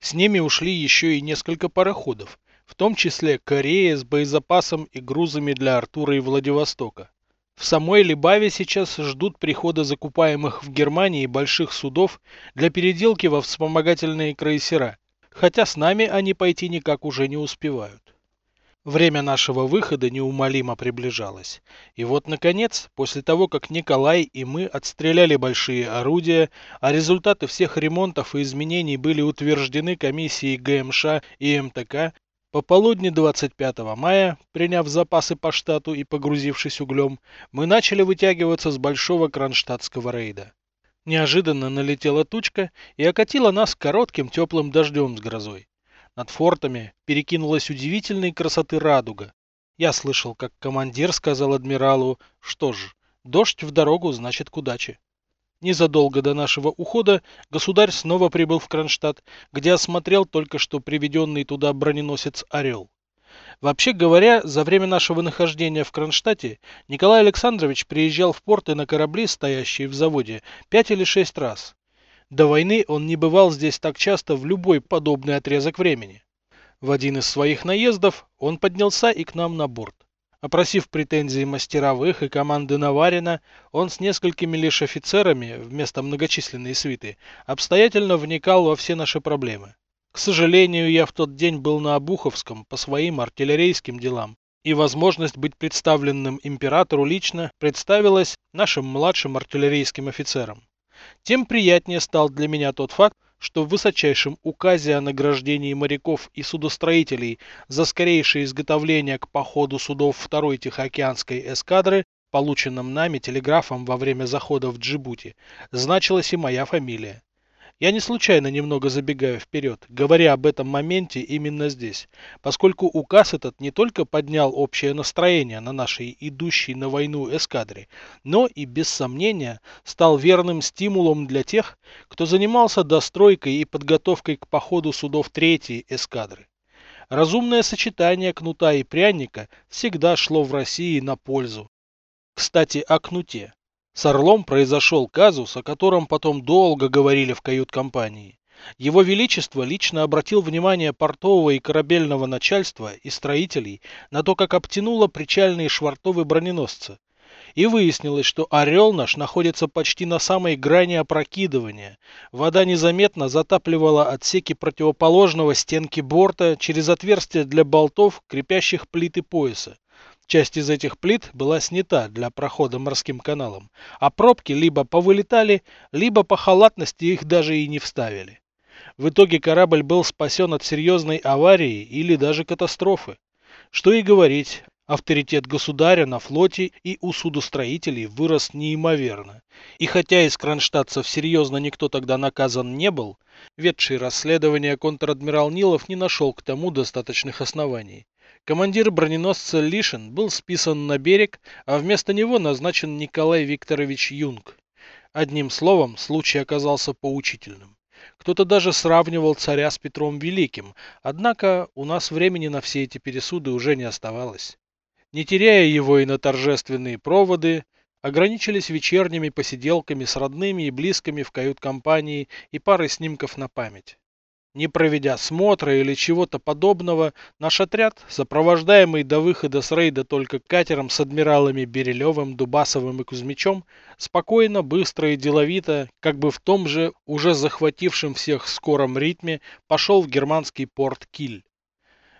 С ними ушли еще и несколько пароходов, в том числе Корея с боезапасом и грузами для Артура и Владивостока. В самой Либаве сейчас ждут прихода закупаемых в Германии больших судов для переделки во вспомогательные крейсера, хотя с нами они пойти никак уже не успевают. Время нашего выхода неумолимо приближалось. И вот, наконец, после того, как Николай и мы отстреляли большие орудия, а результаты всех ремонтов и изменений были утверждены комиссией ГМШ и МТК, по полудни 25 мая, приняв запасы по штату и погрузившись углем, мы начали вытягиваться с большого кронштадтского рейда. Неожиданно налетела тучка и окатила нас коротким теплым дождем с грозой. Над фортами перекинулась удивительной красоты радуга. Я слышал, как командир сказал адмиралу, что ж, дождь в дорогу значит к удаче. Незадолго до нашего ухода государь снова прибыл в Кронштадт, где осмотрел только что приведенный туда броненосец «Орел». Вообще говоря, за время нашего нахождения в Кронштадте Николай Александрович приезжал в порты на корабли, стоящие в заводе, пять или шесть раз. До войны он не бывал здесь так часто в любой подобный отрезок времени. В один из своих наездов он поднялся и к нам на борт. Опросив претензии мастеровых и команды Наварина, он с несколькими лишь офицерами, вместо многочисленной свиты, обстоятельно вникал во все наши проблемы. К сожалению, я в тот день был на Обуховском по своим артиллерийским делам, и возможность быть представленным императору лично представилась нашим младшим артиллерийским офицерам. Тем приятнее стал для меня тот факт, что в высочайшем указе о награждении моряков и судостроителей за скорейшее изготовление к походу судов второй Тихоокеанской эскадры, полученном нами телеграфом во время захода в Джибути, значилась и моя фамилия. Я не случайно немного забегаю вперед, говоря об этом моменте именно здесь, поскольку указ этот не только поднял общее настроение на нашей идущей на войну эскадре, но и без сомнения стал верным стимулом для тех, кто занимался достройкой и подготовкой к походу судов третьей эскадры. Разумное сочетание кнута и пряника всегда шло в России на пользу. Кстати, о кнуте. С Орлом произошел казус, о котором потом долго говорили в кают-компании. Его Величество лично обратил внимание портового и корабельного начальства и строителей на то, как обтянуло причальные швартовы броненосца. И выяснилось, что «Орел» наш находится почти на самой грани опрокидывания. Вода незаметно затапливала отсеки противоположного стенки борта через отверстия для болтов, крепящих плиты пояса. Часть из этих плит была снята для прохода морским каналом, а пробки либо повылетали, либо по халатности их даже и не вставили. В итоге корабль был спасен от серьезной аварии или даже катастрофы. Что и говорить, авторитет государя на флоте и у судостроителей вырос неимоверно. И хотя из кронштадтцев серьезно никто тогда наказан не был, ведший расследование контр-адмирал Нилов не нашел к тому достаточных оснований. Командир броненосца Лишин был списан на берег, а вместо него назначен Николай Викторович Юнг. Одним словом, случай оказался поучительным. Кто-то даже сравнивал царя с Петром Великим, однако у нас времени на все эти пересуды уже не оставалось. Не теряя его и на торжественные проводы, ограничились вечерними посиделками с родными и близкими в кают-компании и парой снимков на память. Не проведя смотра или чего-то подобного, наш отряд, сопровождаемый до выхода с рейда только катером с адмиралами Берилевым, Дубасовым и Кузьмичом, спокойно, быстро и деловито, как бы в том же, уже захватившем всех скором ритме, пошел в германский порт Киль.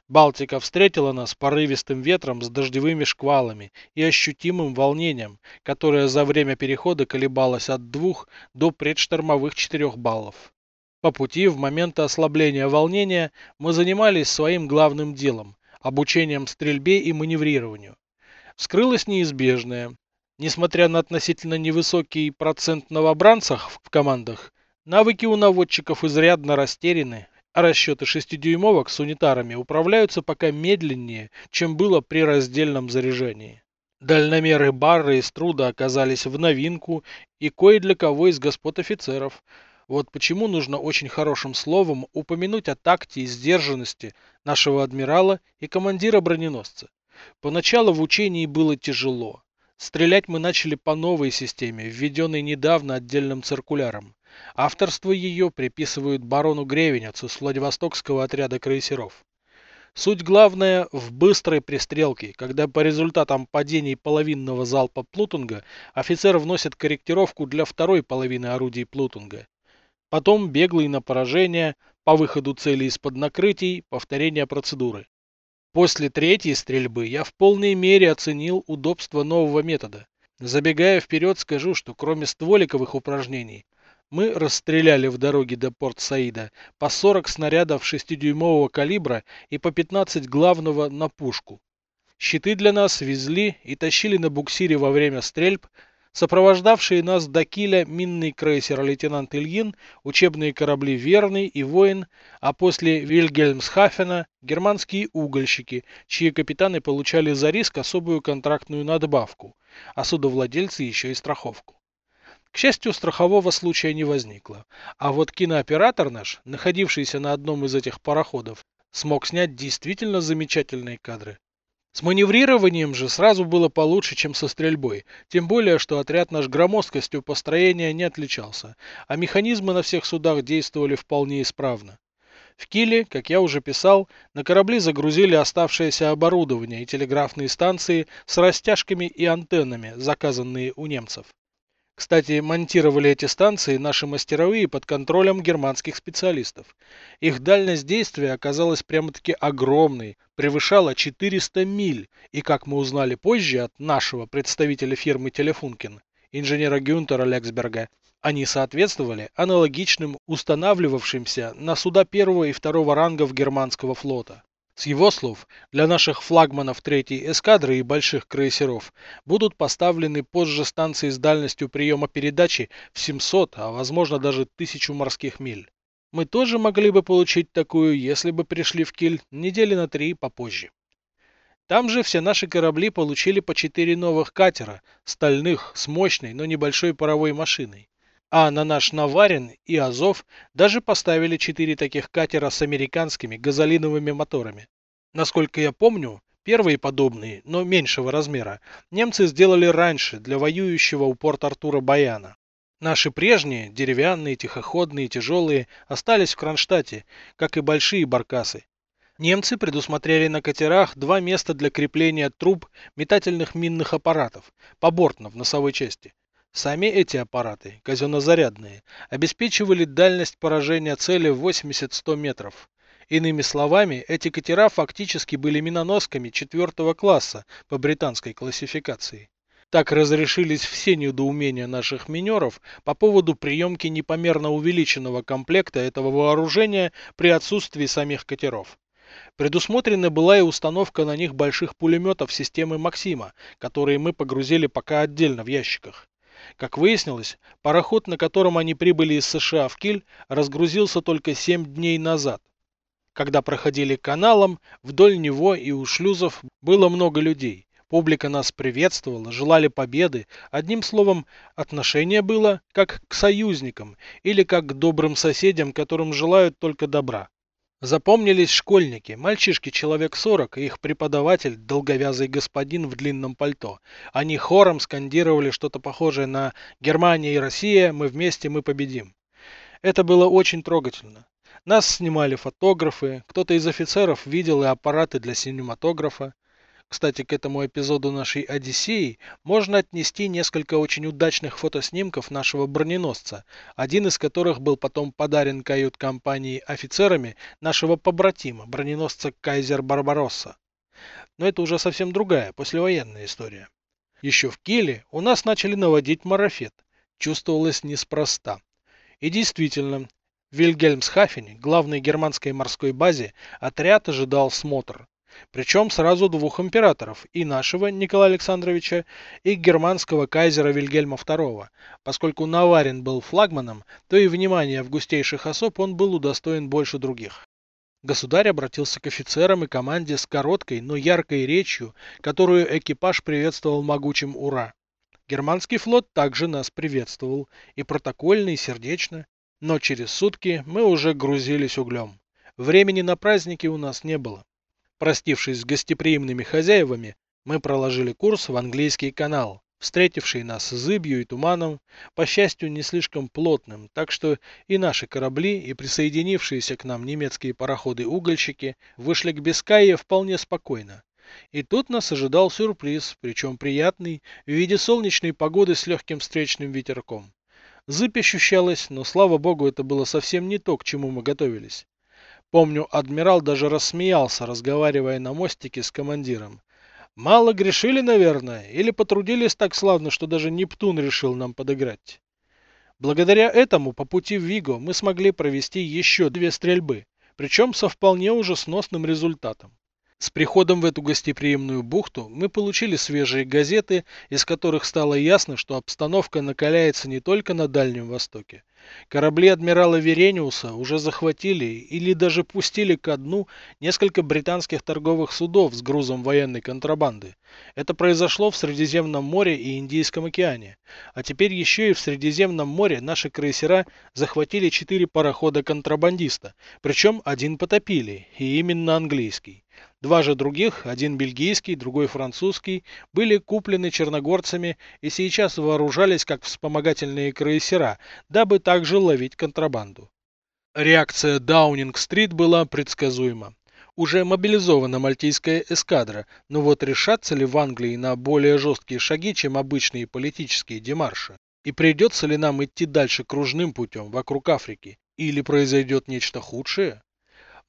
Балтика встретила нас порывистым ветром с дождевыми шквалами и ощутимым волнением, которое за время перехода колебалось от двух до предштормовых четырех баллов. По пути, в моменты ослабления волнения, мы занимались своим главным делом – обучением стрельбе и маневрированию. Вскрылось неизбежное. Несмотря на относительно невысокий процент новобранцев в командах, навыки у наводчиков изрядно растеряны, а расчеты шестидюймовок с унитарами управляются пока медленнее, чем было при раздельном заряжении. Дальномеры Барра и Струда оказались в новинку и кое для кого из господ офицеров – вот почему нужно очень хорошим словом упомянуть о такте и сдержанности нашего адмирала и командира броненосца. Поначалу в учении было тяжело. Стрелять мы начали по новой системе, введенной недавно отдельным циркуляром. Авторство ее приписывают барону Гревенецу с Владивостокского отряда крейсеров. Суть главная в быстрой пристрелке, когда по результатам падений половинного залпа Плутунга офицер вносит корректировку для второй половины орудий Плутунга. Потом беглый на поражение, по выходу цели из-под накрытий, повторение процедуры. После третьей стрельбы я в полной мере оценил удобство нового метода. Забегая вперед, скажу, что кроме стволиковых упражнений, мы расстреляли в дороге до Порт-Саида по 40 снарядов 6-дюймового калибра и по 15 главного на пушку. Щиты для нас везли и тащили на буксире во время стрельб, сопровождавшие нас до Киля минный крейсер лейтенант Ильин, учебные корабли Верный и Воин, а после Вильгельмсхафена германские угольщики, чьи капитаны получали за риск особую контрактную надбавку, а судовладельцы еще и страховку. К счастью, страхового случая не возникло. А вот кинооператор наш, находившийся на одном из этих пароходов, смог снять действительно замечательные кадры. С маневрированием же сразу было получше, чем со стрельбой, тем более, что отряд наш громоздкостью построения не отличался, а механизмы на всех судах действовали вполне исправно. В Киле, как я уже писал, на корабли загрузили оставшееся оборудование и телеграфные станции с растяжками и антеннами, заказанные у немцев. Кстати, монтировали эти станции наши мастеровые под контролем германских специалистов. Их дальность действия оказалась прямо-таки огромной, превышала 400 миль, и, как мы узнали позже от нашего представителя фирмы Телефункин, инженера Гюнтера Лексберга, они соответствовали аналогичным устанавливавшимся на суда первого и второго рангов германского флота. С его слов, для наших флагманов третьей эскадры и больших крейсеров будут поставлены позже станции с дальностью приема передачи в 700, а возможно даже 1000 морских миль. Мы тоже могли бы получить такую, если бы пришли в Киль недели на три попозже. Там же все наши корабли получили по четыре новых катера, стальных, с мощной, но небольшой паровой машиной. А на наш Наварин и Азов даже поставили четыре таких катера с американскими газолиновыми моторами. Насколько я помню, первые подобные, но меньшего размера, немцы сделали раньше для воюющего у порт Артура Баяна. Наши прежние, деревянные, тихоходные, тяжелые, остались в Кронштадте, как и большие баркасы. Немцы предусмотрели на катерах два места для крепления труб метательных минных аппаратов, побортно в носовой части. Сами эти аппараты, казенно-зарядные, обеспечивали дальность поражения цели в 80-100 метров. Иными словами, эти катера фактически были миноносками четвертого класса по британской классификации. Так разрешились все недоумения наших минеров по поводу приемки непомерно увеличенного комплекта этого вооружения при отсутствии самих катеров. Предусмотрена была и установка на них больших пулеметов системы Максима, которые мы погрузили пока отдельно в ящиках. Как выяснилось, пароход, на котором они прибыли из США в Киль, разгрузился только 7 дней назад. Когда проходили каналом, вдоль него и у шлюзов было много людей. Публика нас приветствовала, желали победы. Одним словом, отношение было как к союзникам или как к добрым соседям, которым желают только добра. Запомнились школьники, мальчишки человек сорок и их преподаватель, долговязый господин в длинном пальто. Они хором скандировали что-то похожее на «Германия и Россия, мы вместе, мы победим». Это было очень трогательно. Нас снимали фотографы, кто-то из офицеров видел и аппараты для синематографа. Кстати, к этому эпизоду нашей Одиссеи можно отнести несколько очень удачных фотоснимков нашего броненосца, один из которых был потом подарен кают-компании офицерами нашего побратима, броненосца Кайзер Барбаросса. Но это уже совсем другая, послевоенная история. Еще в Киле у нас начали наводить марафет. Чувствовалось неспроста. И действительно, в Вильгельмсхафене, главной германской морской базе, отряд ожидал смотр. Причем сразу двух императоров, и нашего Николая Александровича, и германского кайзера Вильгельма II. Поскольку Наварин был флагманом, то и внимания августейших особ он был удостоен больше других. Государь обратился к офицерам и команде с короткой, но яркой речью, которую экипаж приветствовал могучим «Ура!». Германский флот также нас приветствовал, и протокольно, и сердечно, но через сутки мы уже грузились углем. Времени на праздники у нас не было. Простившись с гостеприимными хозяевами, мы проложили курс в английский канал. встретивший нас зыбью и туманом, по счастью, не слишком плотным, так что и наши корабли, и присоединившиеся к нам немецкие пароходы-угольщики вышли к Бискайе вполне спокойно. И тут нас ожидал сюрприз, причем приятный, в виде солнечной погоды с легким встречным ветерком. Зыбь ощущалась, но, слава богу, это было совсем не то, к чему мы готовились. Помню, адмирал даже рассмеялся, разговаривая на мостике с командиром. Мало грешили, наверное, или потрудились так славно, что даже Нептун решил нам подыграть. Благодаря этому по пути в Виго мы смогли провести еще две стрельбы, причем со вполне уже сносным результатом. С приходом в эту гостеприимную бухту мы получили свежие газеты, из которых стало ясно, что обстановка накаляется не только на Дальнем Востоке. Корабли адмирала Верениуса уже захватили или даже пустили ко дну несколько британских торговых судов с грузом военной контрабанды. Это произошло в Средиземном море и Индийском океане. А теперь еще и в Средиземном море наши крейсера захватили четыре парохода-контрабандиста, причем один потопили, и именно английский. Два же других, один бельгийский, другой французский, были куплены черногорцами и сейчас вооружались как вспомогательные крейсера, дабы также ловить контрабанду. Реакция Даунинг-стрит была предсказуема. Уже мобилизована мальтийская эскадра, но вот решатся ли в Англии на более жесткие шаги, чем обычные политические демарши? И придется ли нам идти дальше кружным путем вокруг Африки? Или произойдет нечто худшее?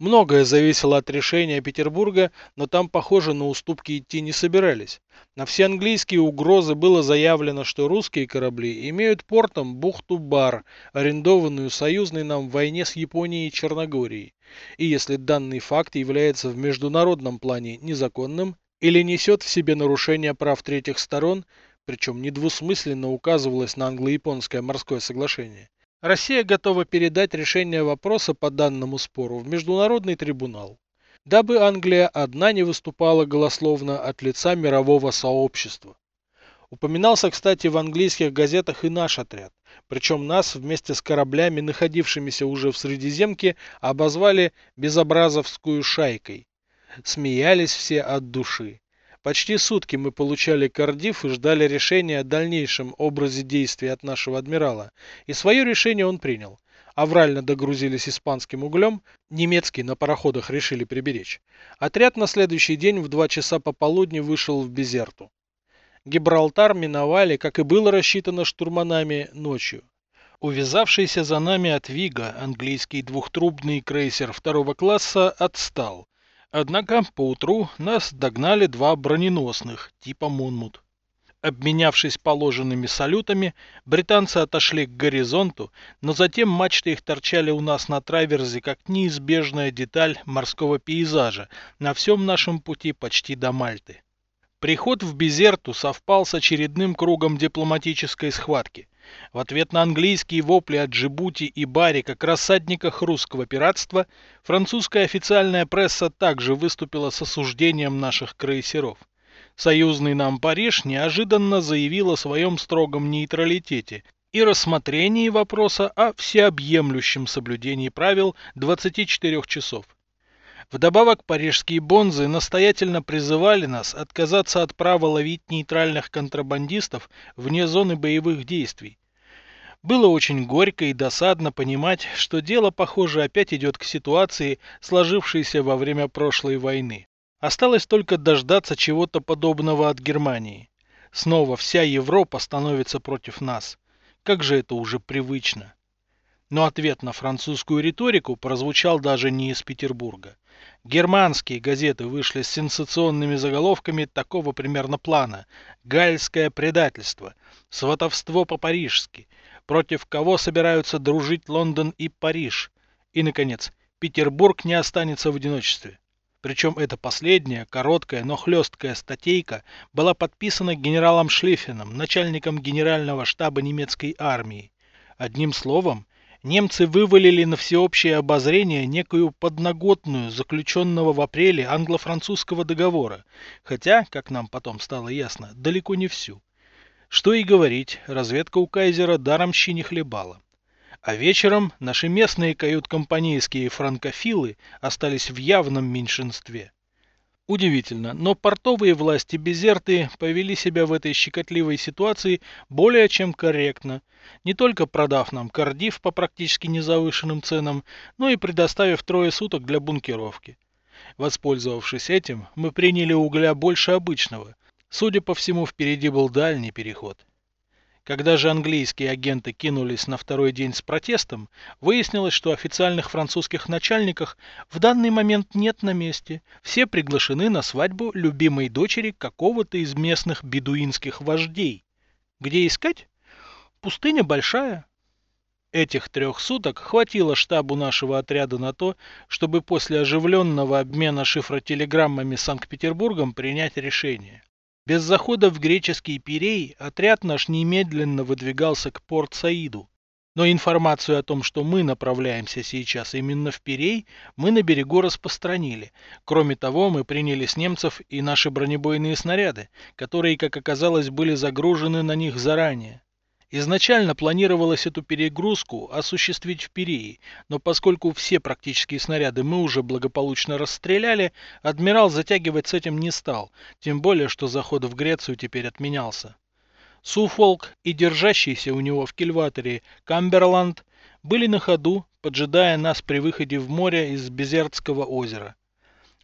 Многое зависело от решения Петербурга, но там, похоже, на уступки идти не собирались. На все английские угрозы было заявлено, что русские корабли имеют портом бухту Бар, арендованную союзной нам в войне с Японией и Черногорией. И если данный факт является в международном плане незаконным или несет в себе нарушение прав третьих сторон, причем недвусмысленно указывалось на англо-японское морское соглашение, Россия готова передать решение вопроса по данному спору в Международный трибунал, дабы Англия одна не выступала голословно от лица мирового сообщества. Упоминался, кстати, в английских газетах и наш отряд. Причем нас вместе с кораблями, находившимися уже в Средиземке, обозвали «безобразовскую шайкой». Смеялись все от души. Почти сутки мы получали Кардив и ждали решения о дальнейшем образе действий от нашего адмирала. И свое решение он принял. Аврально догрузились испанским углем, немецкий на пароходах решили приберечь. Отряд на следующий день в два часа пополудни вышел в Безерту. Гибралтар миновали, как и было рассчитано штурманами, ночью. Увязавшийся за нами от Вига английский двухтрубный крейсер второго класса отстал, Однако поутру нас догнали два броненосных типа Монмут. Обменявшись положенными салютами, британцы отошли к горизонту, но затем мачты их торчали у нас на траверзе как неизбежная деталь морского пейзажа на всем нашем пути почти до Мальты. Приход в Безерту совпал с очередным кругом дипломатической схватки. В ответ на английские вопли от Джибути и Бари как рассадниках русского пиратства, французская официальная пресса также выступила с осуждением наших крейсеров. Союзный нам Париж неожиданно заявил о своем строгом нейтралитете и рассмотрении вопроса о всеобъемлющем соблюдении правил 24 часов. Вдобавок парижские бонзы настоятельно призывали нас отказаться от права ловить нейтральных контрабандистов вне зоны боевых действий, было очень горько и досадно понимать, что дело, похоже, опять идет к ситуации, сложившейся во время прошлой войны. Осталось только дождаться чего-то подобного от Германии. Снова вся Европа становится против нас. Как же это уже привычно. Но ответ на французскую риторику прозвучал даже не из Петербурга. Германские газеты вышли с сенсационными заголовками такого примерно плана. «Гальское предательство», «Сватовство по-парижски», против кого собираются дружить Лондон и Париж. И, наконец, Петербург не останется в одиночестве. Причем эта последняя, короткая, но хлесткая статейка была подписана генералом Шлиффеном, начальником генерального штаба немецкой армии. Одним словом, немцы вывалили на всеобщее обозрение некую подноготную заключенного в апреле англо-французского договора, хотя, как нам потом стало ясно, далеко не всю. Что и говорить, разведка у Кайзера даром щи не хлебала. А вечером наши местные кают-компанейские франкофилы остались в явном меньшинстве. Удивительно, но портовые власти Безерты повели себя в этой щекотливой ситуации более чем корректно, не только продав нам Кардив по практически незавышенным ценам, но и предоставив трое суток для бункеровки. Воспользовавшись этим, мы приняли угля больше обычного. Судя по всему, впереди был дальний переход. Когда же английские агенты кинулись на второй день с протестом, выяснилось, что официальных французских начальников в данный момент нет на месте. Все приглашены на свадьбу любимой дочери какого-то из местных бедуинских вождей. Где искать? Пустыня большая. Этих трех суток хватило штабу нашего отряда на то, чтобы после оживленного обмена шифротелеграммами с Санкт-Петербургом принять решение. Без захода в греческий Пирей отряд наш немедленно выдвигался к Порт-Саиду. Но информацию о том, что мы направляемся сейчас именно в Пирей, мы на берегу распространили. Кроме того, мы приняли с немцев и наши бронебойные снаряды, которые, как оказалось, были загружены на них заранее. Изначально планировалось эту перегрузку осуществить в Пирии, но поскольку все практические снаряды мы уже благополучно расстреляли, адмирал затягивать с этим не стал, тем более, что заход в Грецию теперь отменялся. Суфолк и держащийся у него в кильваторе Камберланд были на ходу, поджидая нас при выходе в море из Безертского озера.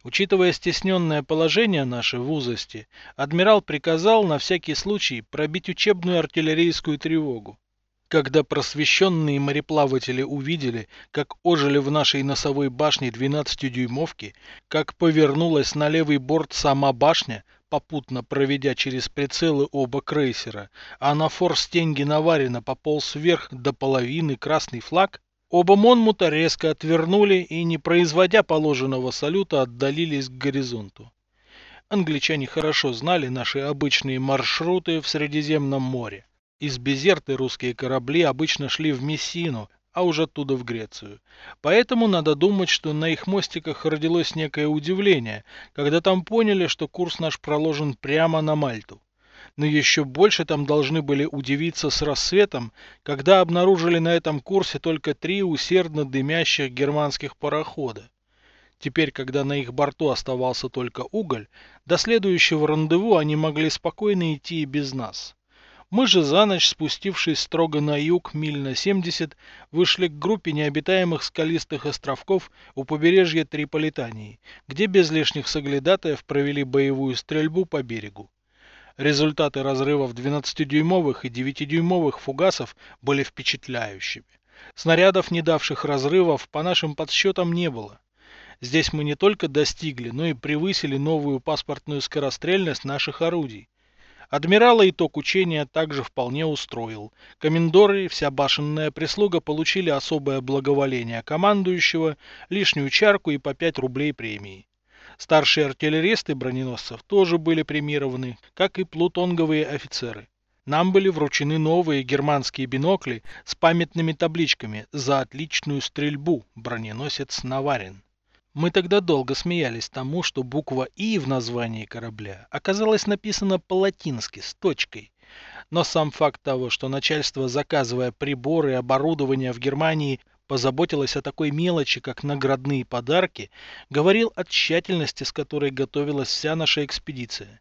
Учитывая стесненное положение наше в узости, адмирал приказал на всякий случай пробить учебную артиллерийскую тревогу. Когда просвещенные мореплаватели увидели, как ожили в нашей носовой башне 12-дюймовки, как повернулась на левый борт сама башня, попутно проведя через прицелы оба крейсера, а на форстенге Наварина пополз вверх до половины красный флаг, Оба Монмута резко отвернули и, не производя положенного салюта, отдалились к горизонту. Англичане хорошо знали наши обычные маршруты в Средиземном море. Из Безерты русские корабли обычно шли в Мессину, а уже оттуда в Грецию. Поэтому надо думать, что на их мостиках родилось некое удивление, когда там поняли, что курс наш проложен прямо на Мальту но еще больше там должны были удивиться с рассветом, когда обнаружили на этом курсе только три усердно дымящих германских парохода. Теперь, когда на их борту оставался только уголь, до следующего рандеву они могли спокойно идти и без нас. Мы же за ночь, спустившись строго на юг, миль на 70, вышли к группе необитаемых скалистых островков у побережья Триполитании, где без лишних соглядатаев провели боевую стрельбу по берегу. Результаты разрывов 12-дюймовых и 9-дюймовых фугасов были впечатляющими. Снарядов, не давших разрывов, по нашим подсчетам не было. Здесь мы не только достигли, но и превысили новую паспортную скорострельность наших орудий. Адмирала итог учения также вполне устроил. Комендоры и вся башенная прислуга получили особое благоволение командующего, лишнюю чарку и по 5 рублей премии. Старшие артиллеристы броненосцев тоже были премированы, как и плутонговые офицеры. Нам были вручены новые германские бинокли с памятными табличками за отличную стрельбу, броненосец Наварин. Мы тогда долго смеялись тому, что буква «И» в названии корабля оказалась написана по-латински с точкой. Но сам факт того, что начальство, заказывая приборы и оборудование в Германии, позаботилась о такой мелочи, как наградные подарки, говорил о тщательности, с которой готовилась вся наша экспедиция.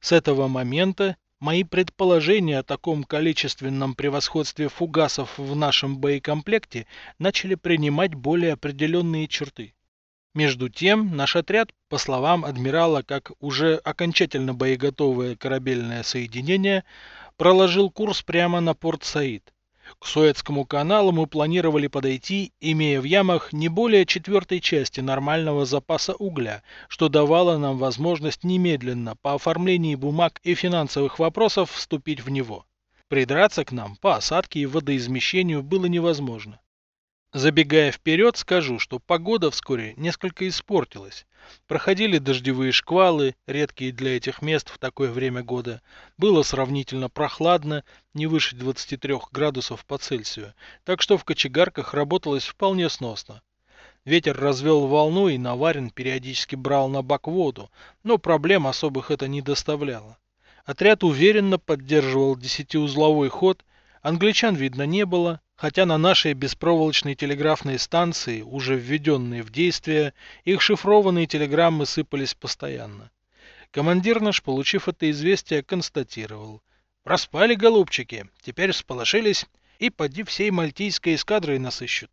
С этого момента мои предположения о таком количественном превосходстве фугасов в нашем боекомплекте начали принимать более определенные черты. Между тем, наш отряд, по словам адмирала, как уже окончательно боеготовое корабельное соединение, проложил курс прямо на порт Саид. К Суэцкому каналу мы планировали подойти, имея в ямах не более четвертой части нормального запаса угля, что давало нам возможность немедленно по оформлении бумаг и финансовых вопросов вступить в него. Придраться к нам по осадке и водоизмещению было невозможно. Забегая вперед, скажу, что погода вскоре несколько испортилась. Проходили дождевые шквалы, редкие для этих мест в такое время года. Было сравнительно прохладно, не выше 23 градусов по Цельсию, так что в кочегарках работалось вполне сносно. Ветер развел волну и Наварин периодически брал на бак воду, но проблем особых это не доставляло. Отряд уверенно поддерживал десятиузловой ход, англичан видно не было, хотя на нашей беспроволочной телеграфной станции, уже введенные в действие, их шифрованные телеграммы сыпались постоянно. Командир наш, получив это известие, констатировал. «Проспали, голубчики, теперь сполошились, и поди всей мальтийской эскадрой нас ищут».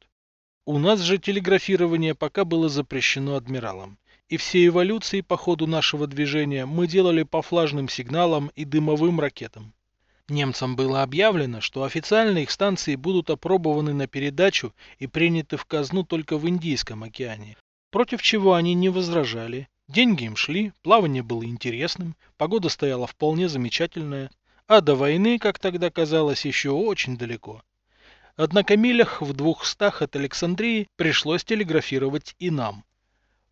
У нас же телеграфирование пока было запрещено адмиралом, и все эволюции по ходу нашего движения мы делали по флажным сигналам и дымовым ракетам. Немцам было объявлено, что официально их станции будут опробованы на передачу и приняты в казну только в Индийском океане, против чего они не возражали. Деньги им шли, плавание было интересным, погода стояла вполне замечательная, а до войны, как тогда казалось, еще очень далеко. Однако милях в двухстах от Александрии пришлось телеграфировать и нам.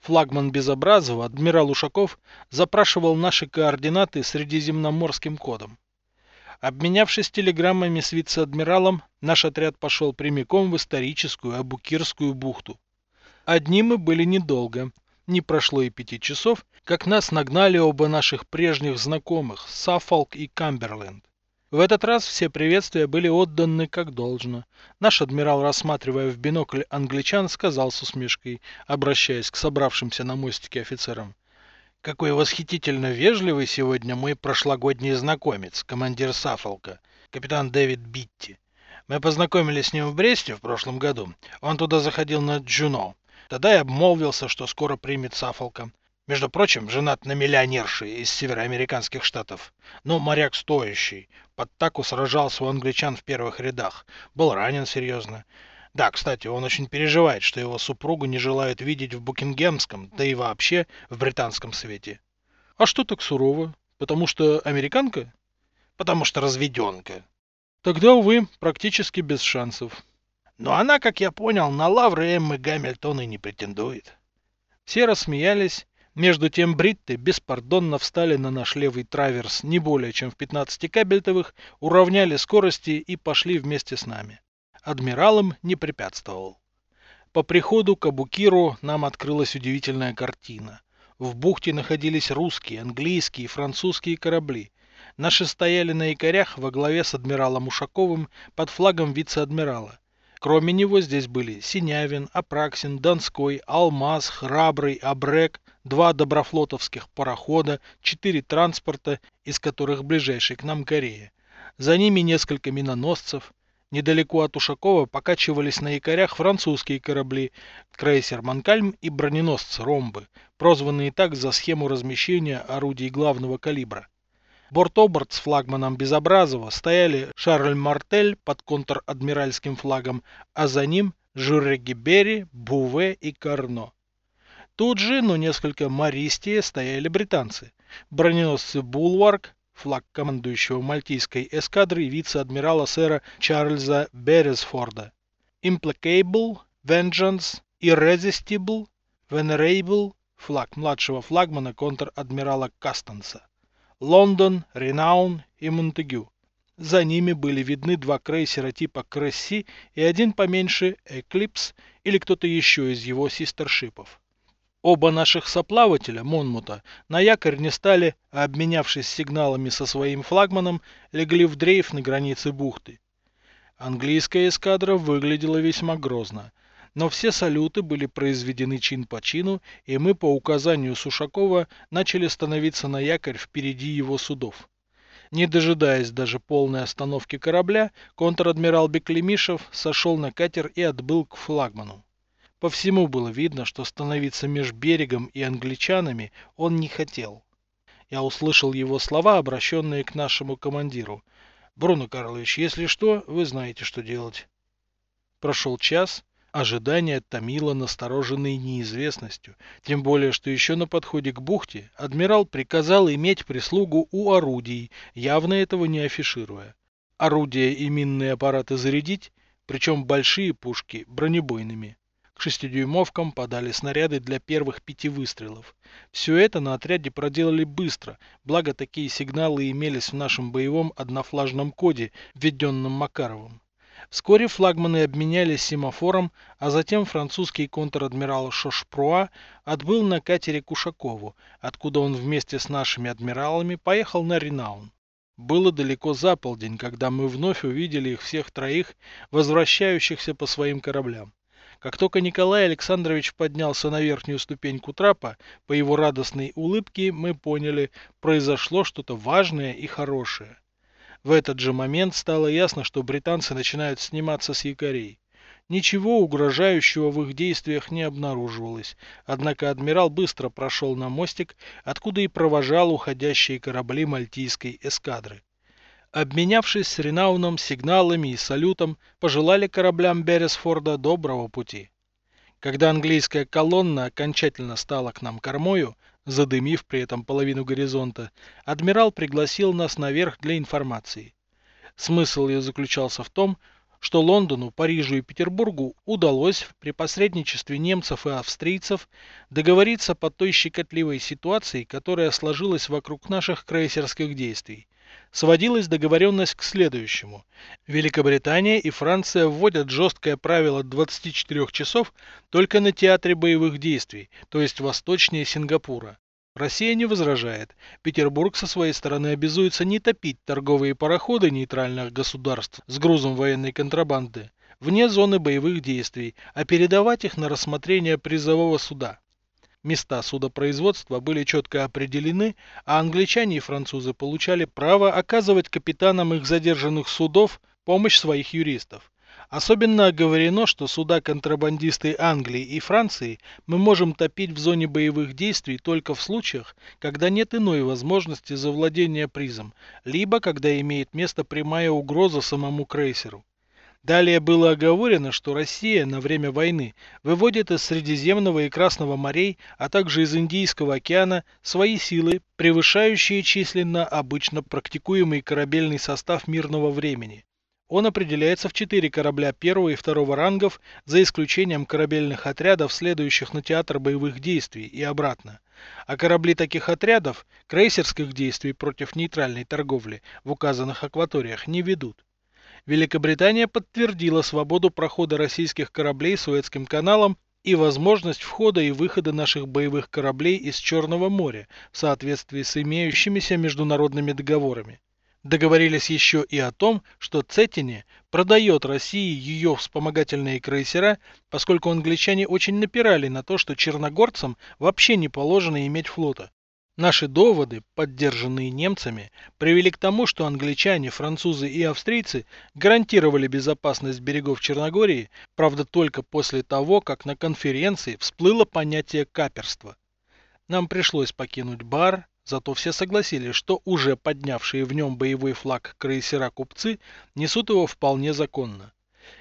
Флагман Безобразова, адмирал Ушаков, запрашивал наши координаты средиземноморским кодом. Обменявшись телеграммами с вице-адмиралом, наш отряд пошел прямиком в историческую Абукирскую бухту. Одни мы были недолго. Не прошло и пяти часов, как нас нагнали оба наших прежних знакомых, Саффолк и Камберленд. В этот раз все приветствия были отданы как должно. Наш адмирал, рассматривая в бинокль англичан, сказал с усмешкой, обращаясь к собравшимся на мостике офицерам. Какой восхитительно вежливый сегодня мой прошлогодний знакомец, командир Сафолка, капитан Дэвид Битти. Мы познакомились с ним в Бресте в прошлом году. Он туда заходил на Джуно. Тогда я обмолвился, что скоро примет Сафолка. Между прочим, женат на миллионерше из североамериканских штатов. Но моряк стоящий. Под таку сражался у англичан в первых рядах. Был ранен серьезно. Да, кстати, он очень переживает, что его супругу не желают видеть в Букингемском, да и вообще в британском свете. А что так сурово? Потому что американка? Потому что разведенка. Тогда, увы, практически без шансов. Но она, как я понял, на лавры Эммы Гамильтона не претендует. Все рассмеялись. Между тем бритты беспардонно встали на наш левый траверс не более чем в 15 кабельтовых, уравняли скорости и пошли вместе с нами адмиралом не препятствовал. По приходу к Абукиру нам открылась удивительная картина. В бухте находились русские, английские и французские корабли. Наши стояли на якорях во главе с адмиралом Ушаковым под флагом вице-адмирала. Кроме него здесь были Синявин, Апраксин, Донской, Алмаз, Храбрый, Абрек, два доброфлотовских парохода, четыре транспорта, из которых ближайший к нам Корея. За ними несколько миноносцев, Недалеко от Ушакова покачивались на якорях французские корабли, крейсер «Манкальм» и броненосцы «Ромбы», прозванные так за схему размещения орудий главного калибра. Борт-оборт с флагманом Безобразова стояли Шарль Мартель под контр-адмиральским флагом, а за ним Жюрегибери, Буве и Карно. Тут же, но несколько мористее, стояли британцы. Броненосцы Булварк, флаг командующего Мальтийской эскадрой вице-адмирала сэра Чарльза Бересфорда. Implacable, Vengeance, Irresistible, Venerable, флаг младшего флагмана контр-адмирала Кастенса. Лондон, Ренаун и Монтегю. За ними были видны два крейсера типа Кресси и один поменьше Эклипс или кто-то еще из его систершипов. Оба наших соплавателя, Монмута, на якорь не стали, а обменявшись сигналами со своим флагманом, легли в дрейф на границе бухты. Английская эскадра выглядела весьма грозно, но все салюты были произведены чин по чину, и мы по указанию Сушакова начали становиться на якорь впереди его судов. Не дожидаясь даже полной остановки корабля, контр-адмирал Беклемишев сошел на катер и отбыл к флагману. По всему было видно, что становиться меж берегом и англичанами он не хотел. Я услышал его слова, обращенные к нашему командиру. «Бруно Карлович, если что, вы знаете, что делать». Прошел час, ожидание томило настороженной неизвестностью, тем более, что еще на подходе к бухте адмирал приказал иметь прислугу у орудий, явно этого не афишируя. Орудия и минные аппараты зарядить, причем большие пушки бронебойными. К шестидюймовкам подали снаряды для первых пяти выстрелов. Все это на отряде проделали быстро, благо такие сигналы имелись в нашем боевом однофлажном коде, введенном Макаровым. Вскоре флагманы обменялись семафором, а затем французский контр-адмирал Шошпруа отбыл на катере к Ушакову, откуда он вместе с нашими адмиралами поехал на Ренаун. Было далеко за полдень, когда мы вновь увидели их всех троих, возвращающихся по своим кораблям. Как только Николай Александрович поднялся на верхнюю ступеньку трапа, по его радостной улыбке мы поняли, произошло что-то важное и хорошее. В этот же момент стало ясно, что британцы начинают сниматься с якорей. Ничего угрожающего в их действиях не обнаруживалось, однако адмирал быстро прошел на мостик, откуда и провожал уходящие корабли мальтийской эскадры. Обменявшись с Ренауном сигналами и салютом, пожелали кораблям Бересфорда доброго пути. Когда английская колонна окончательно стала к нам кормою, задымив при этом половину горизонта, адмирал пригласил нас наверх для информации. Смысл ее заключался в том, что Лондону, Парижу и Петербургу удалось при посредничестве немцев и австрийцев договориться по той щекотливой ситуации, которая сложилась вокруг наших крейсерских действий. Сводилась договоренность к следующему. Великобритания и Франция вводят жесткое правило 24 часов только на театре боевых действий, то есть восточнее Сингапура. Россия не возражает. Петербург со своей стороны обязуется не топить торговые пароходы нейтральных государств с грузом военной контрабанды вне зоны боевых действий, а передавать их на рассмотрение призового суда. Места судопроизводства были четко определены, а англичане и французы получали право оказывать капитанам их задержанных судов помощь своих юристов. Особенно оговорено, что суда-контрабандисты Англии и Франции мы можем топить в зоне боевых действий только в случаях, когда нет иной возможности завладения призом, либо когда имеет место прямая угроза самому крейсеру. Далее было оговорено, что Россия на время войны выводит из Средиземного и Красного морей, а также из Индийского океана свои силы, превышающие численно обычно практикуемый корабельный состав мирного времени. Он определяется в четыре корабля первого и второго рангов, за исключением корабельных отрядов, следующих на театр боевых действий и обратно. А корабли таких отрядов крейсерских действий против нейтральной торговли в указанных акваториях не ведут. Великобритания подтвердила свободу прохода российских кораблей Суэцким каналом и возможность входа и выхода наших боевых кораблей из Черного моря в соответствии с имеющимися международными договорами. Договорились еще и о том, что Цеттини продает России ее вспомогательные крейсера, поскольку англичане очень напирали на то, что черногорцам вообще не положено иметь флота. Наши доводы, поддержанные немцами, привели к тому, что англичане, французы и австрийцы гарантировали безопасность берегов Черногории, правда только после того, как на конференции всплыло понятие каперства. Нам пришлось покинуть бар, Зато все согласились, что уже поднявшие в нем боевой флаг крейсера-купцы несут его вполне законно.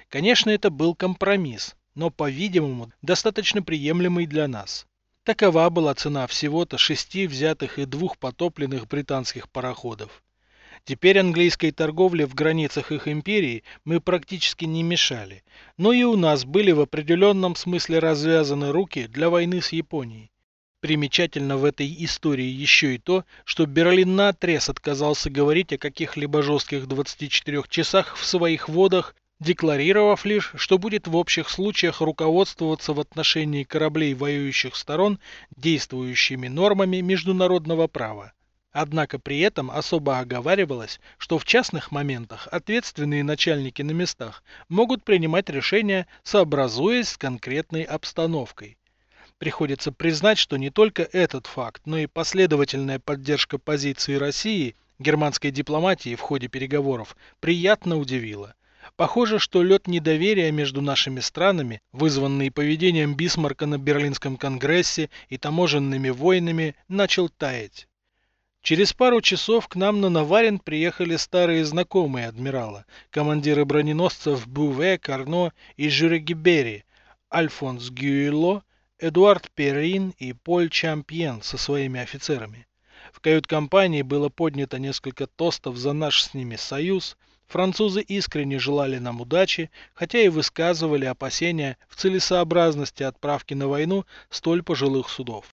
Конечно, это был компромисс, но, по-видимому, достаточно приемлемый для нас. Такова была цена всего-то шести взятых и двух потопленных британских пароходов. Теперь английской торговле в границах их империи мы практически не мешали, но и у нас были в определенном смысле развязаны руки для войны с Японией. Примечательно в этой истории еще и то, что Берлин наотрез отказался говорить о каких-либо жестких 24 часах в своих водах, декларировав лишь, что будет в общих случаях руководствоваться в отношении кораблей воюющих сторон действующими нормами международного права. Однако при этом особо оговаривалось, что в частных моментах ответственные начальники на местах могут принимать решения, сообразуясь с конкретной обстановкой. Приходится признать, что не только этот факт, но и последовательная поддержка позиции России германской дипломатии в ходе переговоров приятно удивила. Похоже, что лед недоверия между нашими странами, вызванный поведением Бисмарка на Берлинском конгрессе и таможенными войнами, начал таять. Через пару часов к нам на Наварин приехали старые знакомые адмирала, командиры броненосцев Буве, Карно и Жюрегибери, Альфонс Гюйло Эдуард Перрин и Поль Чампьен со своими офицерами. В кают-компании было поднято несколько тостов за наш с ними союз. Французы искренне желали нам удачи, хотя и высказывали опасения в целесообразности отправки на войну столь пожилых судов.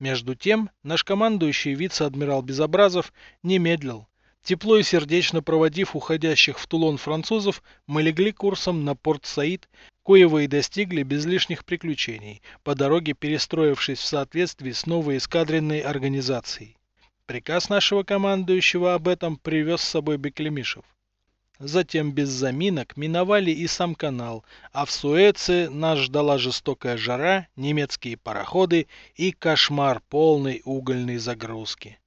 Между тем, наш командующий вице-адмирал Безобразов не медлил. Тепло и сердечно проводив уходящих в Тулон французов, мы легли курсом на порт Саид, коего и достигли без лишних приключений, по дороге перестроившись в соответствии с новой эскадренной организацией. Приказ нашего командующего об этом привез с собой Беклемишев. Затем без заминок миновали и сам канал, а в Суэце нас ждала жестокая жара, немецкие пароходы и кошмар полной угольной загрузки.